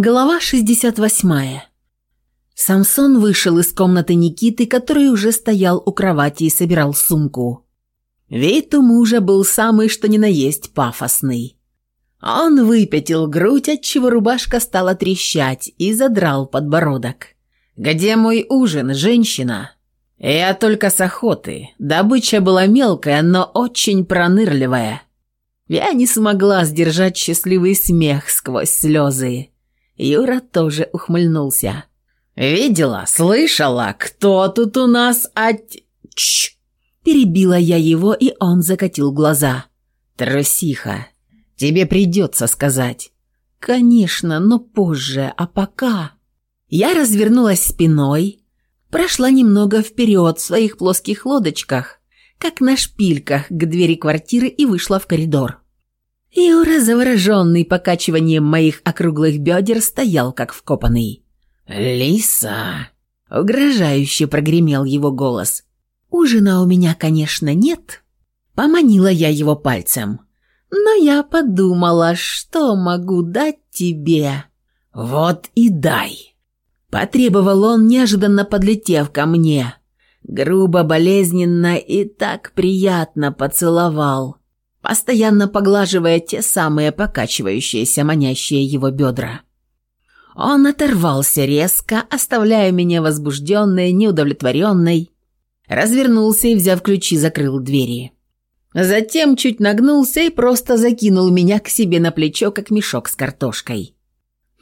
Глава 68. Самсон вышел из комнаты Никиты, который уже стоял у кровати и собирал сумку. Вид у мужа был самый что ни на есть пафосный. Он выпятил грудь, отчего рубашка стала трещать, и задрал подбородок. «Где мой ужин, женщина?» «Я только с охоты. Добыча была мелкая, но очень пронырливая. Я не смогла сдержать счастливый смех сквозь слезы». Юра тоже ухмыльнулся. «Видела, слышала, кто тут у нас от...» Ч Перебила я его, и он закатил глаза. «Трусиха, тебе придется сказать». «Конечно, но позже, а пока...» Я развернулась спиной, прошла немного вперед в своих плоских лодочках, как на шпильках к двери квартиры и вышла в коридор. И уразовороженный покачиванием моих округлых бедер, стоял как вкопанный. «Лиса!» — угрожающе прогремел его голос. «Ужина у меня, конечно, нет». Поманила я его пальцем. «Но я подумала, что могу дать тебе». «Вот и дай!» Потребовал он, неожиданно подлетев ко мне. Грубо, болезненно и так приятно поцеловал постоянно поглаживая те самые покачивающиеся манящие его бедра. Он оторвался резко, оставляя меня возбужденной, неудовлетворенной, развернулся и, взяв ключи, закрыл двери. Затем чуть нагнулся и просто закинул меня к себе на плечо, как мешок с картошкой.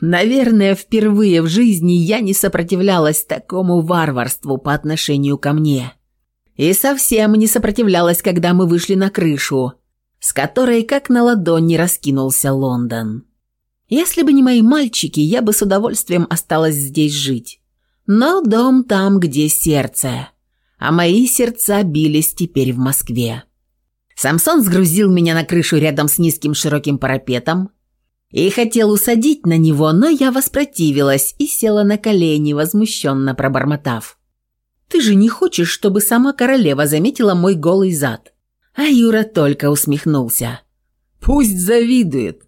Наверное, впервые в жизни я не сопротивлялась такому варварству по отношению ко мне. И совсем не сопротивлялась, когда мы вышли на крышу – с которой как на ладони раскинулся Лондон. Если бы не мои мальчики, я бы с удовольствием осталась здесь жить. Но дом там, где сердце. А мои сердца бились теперь в Москве. Самсон сгрузил меня на крышу рядом с низким широким парапетом и хотел усадить на него, но я воспротивилась и села на колени, возмущенно пробормотав. «Ты же не хочешь, чтобы сама королева заметила мой голый зад?» а Юра только усмехнулся. «Пусть завидует!»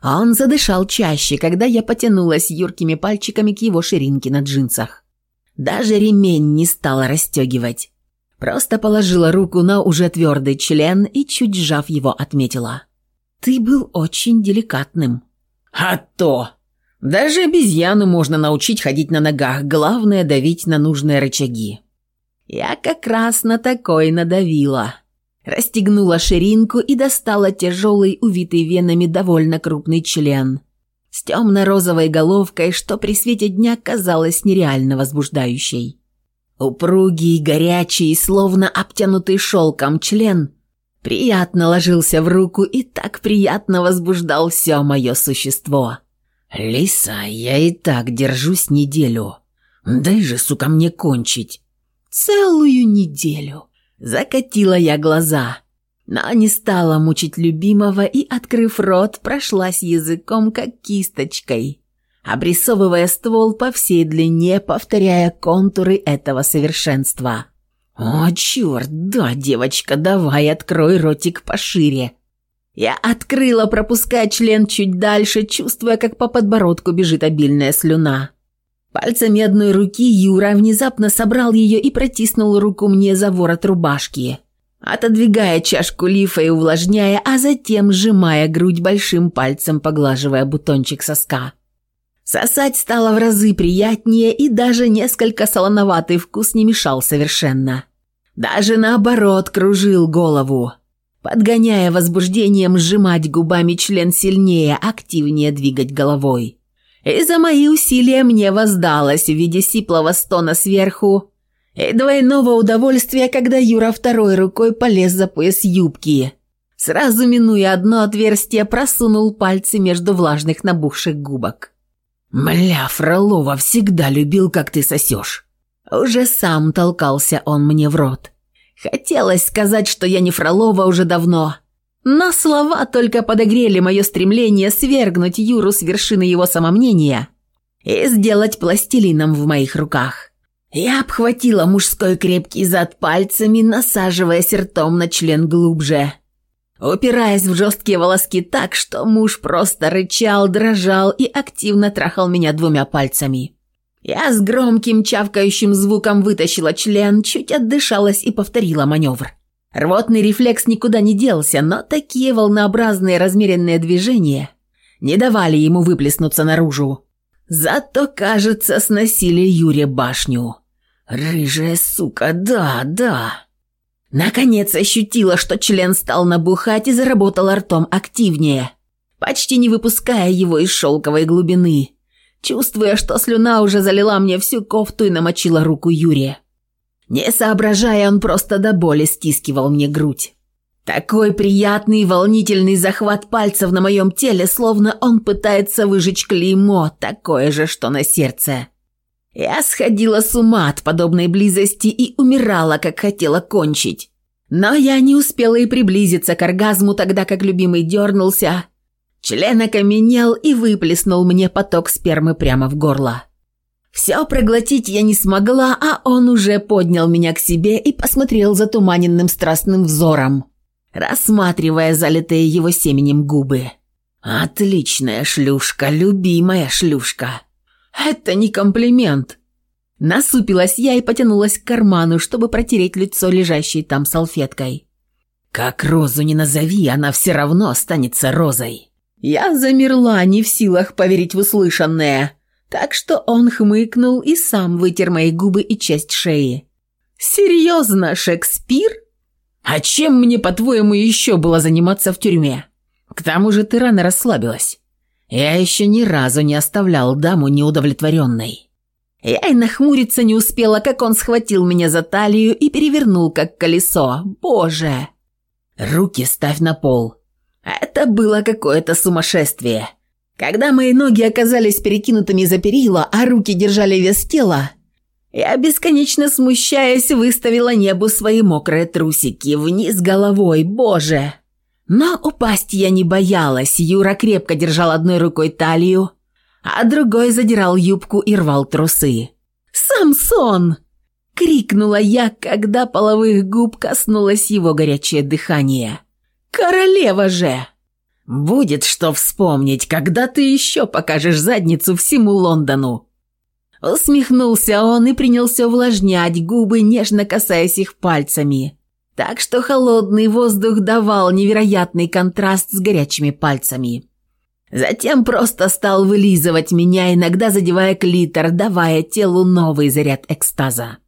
А он задышал чаще, когда я потянулась юркими пальчиками к его ширинке на джинсах. Даже ремень не стала расстегивать. Просто положила руку на уже твердый член и, чуть сжав его, отметила. «Ты был очень деликатным». «А то! Даже обезьяну можно научить ходить на ногах, главное – давить на нужные рычаги». «Я как раз на такой надавила» расстегнула ширинку и достала тяжелый, увитый венами довольно крупный член. С темно-розовой головкой, что при свете дня казалось нереально возбуждающей. Упругий, горячий, словно обтянутый шелком член, приятно ложился в руку и так приятно возбуждал все мое существо. «Лиса, я и так держусь неделю. Дай же, сука, мне кончить». «Целую неделю», закатила я глаза. Но не стала мучить любимого и, открыв рот, прошлась языком, как кисточкой, обрисовывая ствол по всей длине, повторяя контуры этого совершенства. «О, черт, да, девочка, давай открой ротик пошире!» Я открыла, пропуская член чуть дальше, чувствуя, как по подбородку бежит обильная слюна. Пальцем одной руки Юра внезапно собрал ее и протиснул руку мне за ворот рубашки, отодвигая чашку лифа и увлажняя, а затем сжимая грудь большим пальцем, поглаживая бутончик соска. Сосать стало в разы приятнее, и даже несколько солоноватый вкус не мешал совершенно. Даже наоборот кружил голову, подгоняя возбуждением сжимать губами член сильнее, активнее двигать головой. Э, за мои усилия мне воздалось в виде сиплого стона сверху. Э, И двойного удовольствия, когда Юра второй рукой полез за пояс юбки. Сразу минуя одно отверстие, просунул пальцы между влажных набухших губок. «Мля, Фролова всегда любил, как ты сосешь». Уже сам толкался он мне в рот. Хотелось сказать, что я не Фролова уже давно, на слова только подогрели мое стремление свергнуть Юру с вершины его самомнения и сделать пластилином в моих руках. Я обхватила мужской крепкий зад пальцами, насаживаясь ртом на член глубже, упираясь в жесткие волоски так, что муж просто рычал, дрожал и активно трахал меня двумя пальцами. Я с громким чавкающим звуком вытащила член, чуть отдышалась и повторила маневр. Рвотный рефлекс никуда не делся, но такие волнообразные размеренные движения не давали ему выплеснуться наружу. Зато, кажется, сносили Юре башню. «Рыжая сука, да, да!» Наконец ощутила, что член стал набухать и заработал ртом активнее, почти не выпуская его из шелковой глубины, чувствуя, что слюна уже залила мне всю кофту и намочила руку Юрия. Не соображая, он просто до боли стискивал мне грудь. Такой приятный волнительный захват пальцев на моем теле, словно он пытается выжечь клеймо, такое же, что на сердце. Я сходила с ума от подобной близости и умирала, как хотела кончить. Но я не успела и приблизиться к оргазму, тогда как любимый дернулся. Член окаменел и выплеснул мне поток спермы прямо в горло. Вся проглотить я не смогла, а он уже поднял меня к себе и посмотрел затуманенным страстным взором, рассматривая залитые его семенем губы. «Отличная шлюшка, любимая шлюшка!» «Это не комплимент!» Насупилась я и потянулась к карману, чтобы протереть лицо лежащей там салфеткой. «Как розу не назови, она все равно останется розой!» Я замерла, не в силах поверить в услышанное – так что он хмыкнул и сам вытер мои губы и часть шеи. «Серьезно, Шекспир? А чем мне, по-твоему, еще было заниматься в тюрьме? К тому же ты рано расслабилась. Я еще ни разу не оставлял даму неудовлетворенной». Я и нахмуриться не успела, как он схватил меня за талию и перевернул, как колесо. «Боже!» «Руки ставь на пол!» «Это было какое-то сумасшествие!» Когда мои ноги оказались перекинутыми за перила, а руки держали вес тела, я, бесконечно смущаясь, выставила небу свои мокрые трусики вниз головой, боже! Но упасть я не боялась, Юра крепко держал одной рукой талию, а другой задирал юбку и рвал трусы. «Самсон!» — крикнула я, когда половых губ коснулось его горячее дыхание. «Королева же!» «Будет что вспомнить, когда ты еще покажешь задницу всему Лондону!» Усмехнулся он и принялся увлажнять губы, нежно касаясь их пальцами. Так что холодный воздух давал невероятный контраст с горячими пальцами. Затем просто стал вылизывать меня, иногда задевая клитор, давая телу новый заряд экстаза.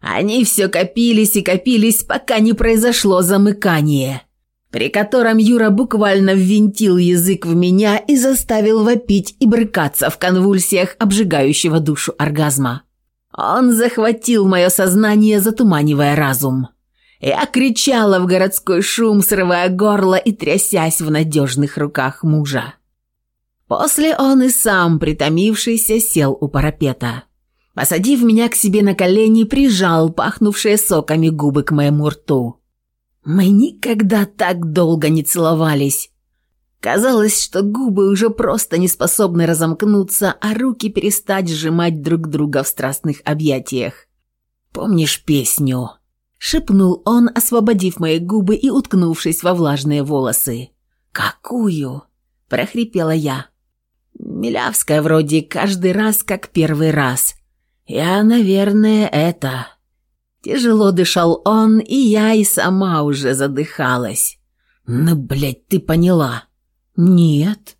Они все копились и копились, пока не произошло замыкание при котором Юра буквально ввинтил язык в меня и заставил вопить и брыкаться в конвульсиях обжигающего душу оргазма. Он захватил мое сознание, затуманивая разум. Я кричала в городской шум, срывая горло и трясясь в надежных руках мужа. После он и сам, притомившийся, сел у парапета. Посадив меня к себе на колени, прижал пахнувшие соками губы к моему рту. Мы никогда так долго не целовались. Казалось, что губы уже просто не способны разомкнуться, а руки перестать сжимать друг друга в страстных объятиях. «Помнишь песню?» – шепнул он, освободив мои губы и уткнувшись во влажные волосы. «Какую?» – прохрипела я. «Милявская вроде каждый раз, как первый раз. Я, наверное, это...» Тяжело дышал он, и я и сама уже задыхалась. «Ну, блядь, ты поняла?» «Нет».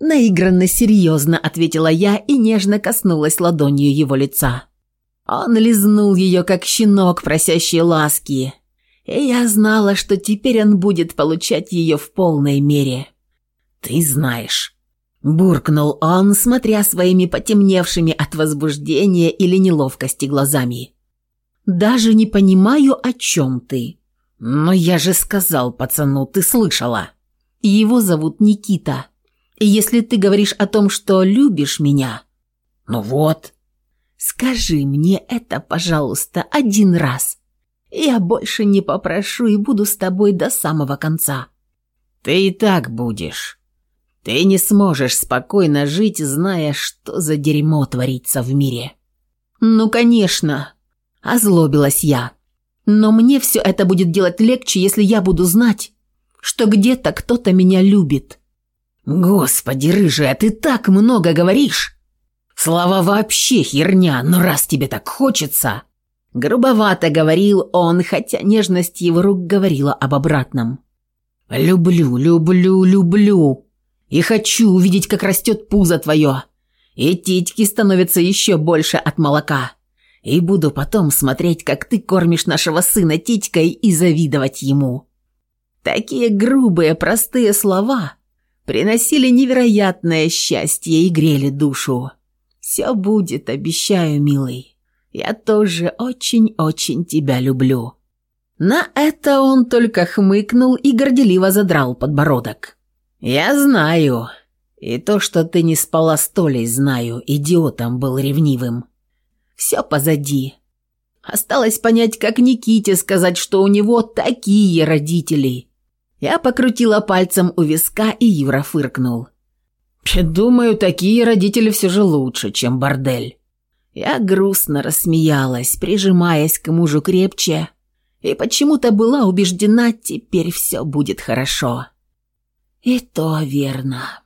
Наигранно серьезно ответила я и нежно коснулась ладонью его лица. Он лизнул ее, как щенок, просящий ласки. И я знала, что теперь он будет получать ее в полной мере. «Ты знаешь», – буркнул он, смотря своими потемневшими от возбуждения или неловкости глазами. Даже не понимаю, о чем ты. Но я же сказал пацану, ты слышала. Его зовут Никита. И если ты говоришь о том, что любишь меня... Ну вот. Скажи мне это, пожалуйста, один раз. Я больше не попрошу и буду с тобой до самого конца. Ты и так будешь. Ты не сможешь спокойно жить, зная, что за дерьмо творится в мире. Ну, конечно, – озлобилась я. «Но мне все это будет делать легче, если я буду знать, что где-то кто-то меня любит». «Господи, рыжая, ты так много говоришь!» «Слова вообще херня, но раз тебе так хочется...» Грубовато говорил он, хотя нежность его рук говорила об обратном. «Люблю, люблю, люблю. И хочу увидеть, как растет пузо твое. И титьки становятся еще больше от молока. И буду потом смотреть, как ты кормишь нашего сына титькой и завидовать ему». Такие грубые, простые слова приносили невероятное счастье и грели душу. «Все будет, обещаю, милый. Я тоже очень-очень тебя люблю». На это он только хмыкнул и горделиво задрал подбородок. «Я знаю. И то, что ты не спала с Толей, знаю. Идиотом был ревнивым. Все позади. Осталось понять, как Никите сказать, что у него такие родители. Я покрутила пальцем у виска, и Юра фыркнул. «Думаю, такие родители все же лучше, чем бордель». Я грустно рассмеялась, прижимаясь к мужу крепче, и почему-то была убеждена, теперь все будет хорошо. И то верно.